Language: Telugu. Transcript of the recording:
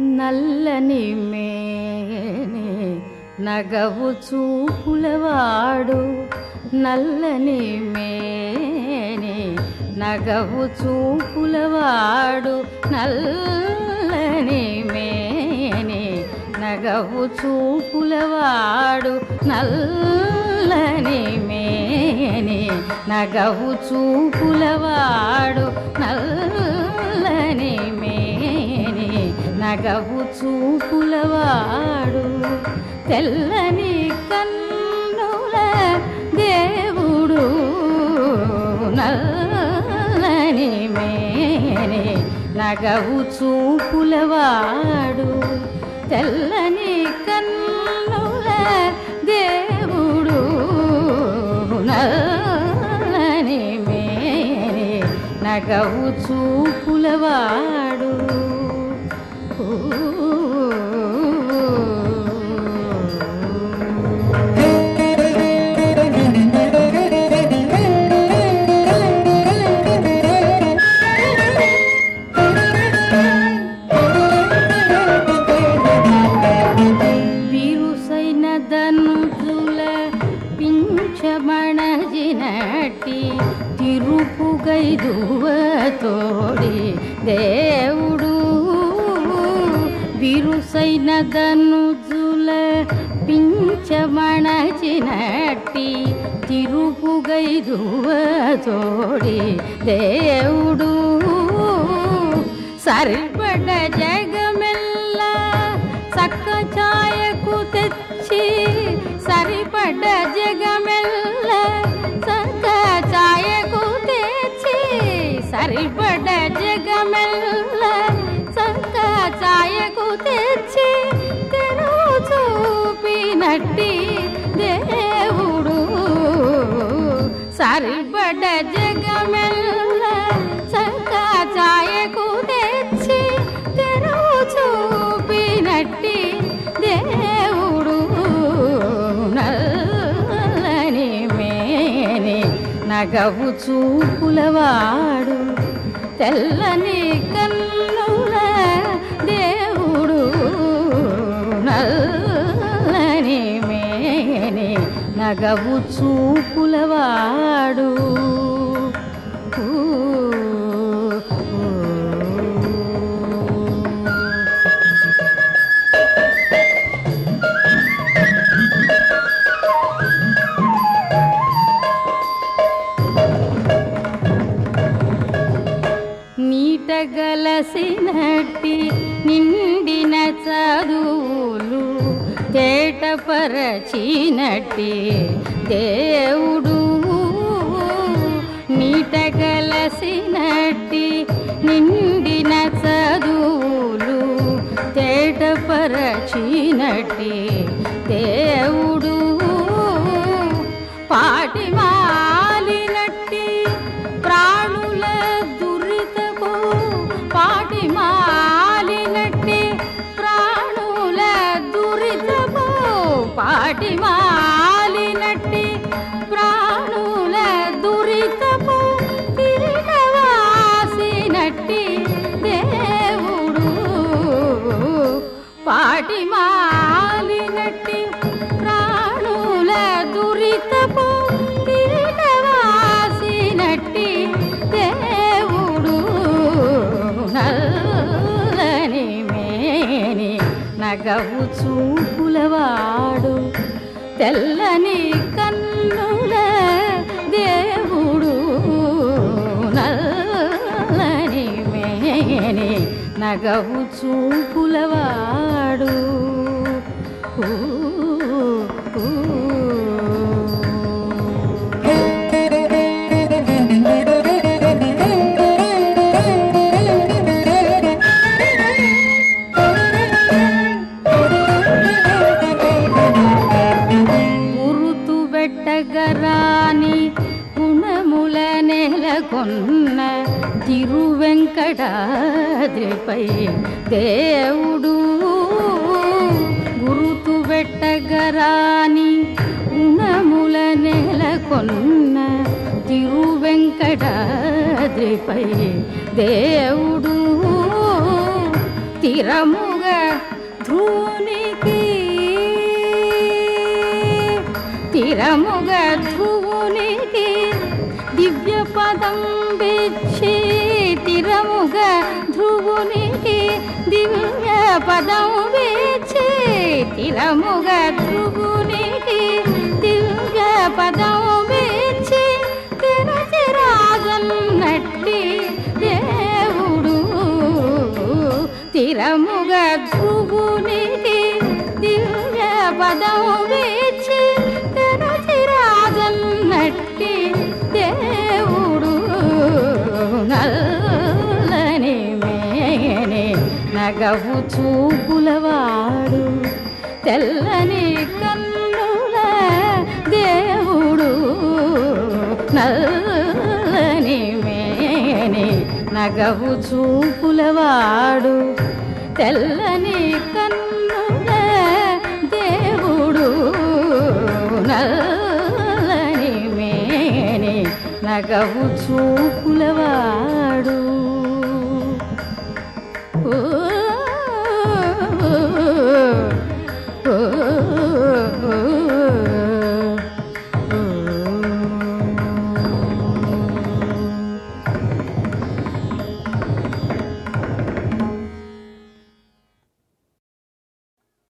నల్లని మేని నగవు చూపులవాడు. నల్లని మేని నగవు చూపులవాడు. నల్లని మేని నగవు చూపులవాడు. నల్లని మేని నగవు చూపులవాడు. నల్లని మేని నగవు చూపులవాడు తెల్లని కన్నుల దేవుడు నల్లని మేని నగవు చూపులవాడు తెల్లని కన్నుల దేవుడు నల్లని మేని నగవు చూపులవాడు తిరుపుగైదువ తోడి దేవుడు. బిరుసైన ధనుజుల పించమణచినట్టి తిరుపుగైదువ తోడి దేవుడు. సరిపడ జగమెల్ల చక్క ఛాయకు తెచ్చి సరిపడ జగ చూపినట్టి దేవుడు సరిపడ జగమెల్ల చక్క ఛాయకు తెచ్చి తెరువు చూపినట్టి దేవుడు నల్లని మేని నగవు చూపులవాడు తెల్లని నగవు చూపులవాడు ఊ, ఊ. నిండిన చదువు తేటపరచినట్టి దేవుడు నీట కలసినట్టి నిన్ను పాటి మాలినట్టి ప్రాణుల దురితపు తిరిగవాసినట్టి దేవుడు. పాటి మాలినట్టి ప్రాణుల దురితపు తిరిగవాసినట్టి దేవుడు. నల్లని నగవు చూపులవాడు తెల్లని కన్నుల దేవుడు నల్లని మేని నగవు చూపులవాడు ఊ, ఊ. గాని గుణముల నెలకొన్న తిరువెంకటాద్రిపై దేవుడు గురుతు పెట్టగరాని గుణముల నెలకొన్న తిరువెంకటాద్రిపై దేవుడు తిరము స్థిరముగ దివ్య పదం బిచ్చి స్థిరముగ ధ్రువునికి దివ్య పదం బిచ్చి స్థిరముగ ధ్రువునికి దివ్య పదం బిచ్చి తెరచి రాజన్నట్టి దేవుడు. స్థిరముగ ధ్రువునికి దివ్య పదం నల్లని మేనే నగవు చూపులవాడు. తెల్లని కన్నుల దేవుడు నల్లని మేనే నగవు చూపులవాడు. తెల్లని కన్నుల దేవుడు నల్లని నగవు చూపులవాడు. ఓ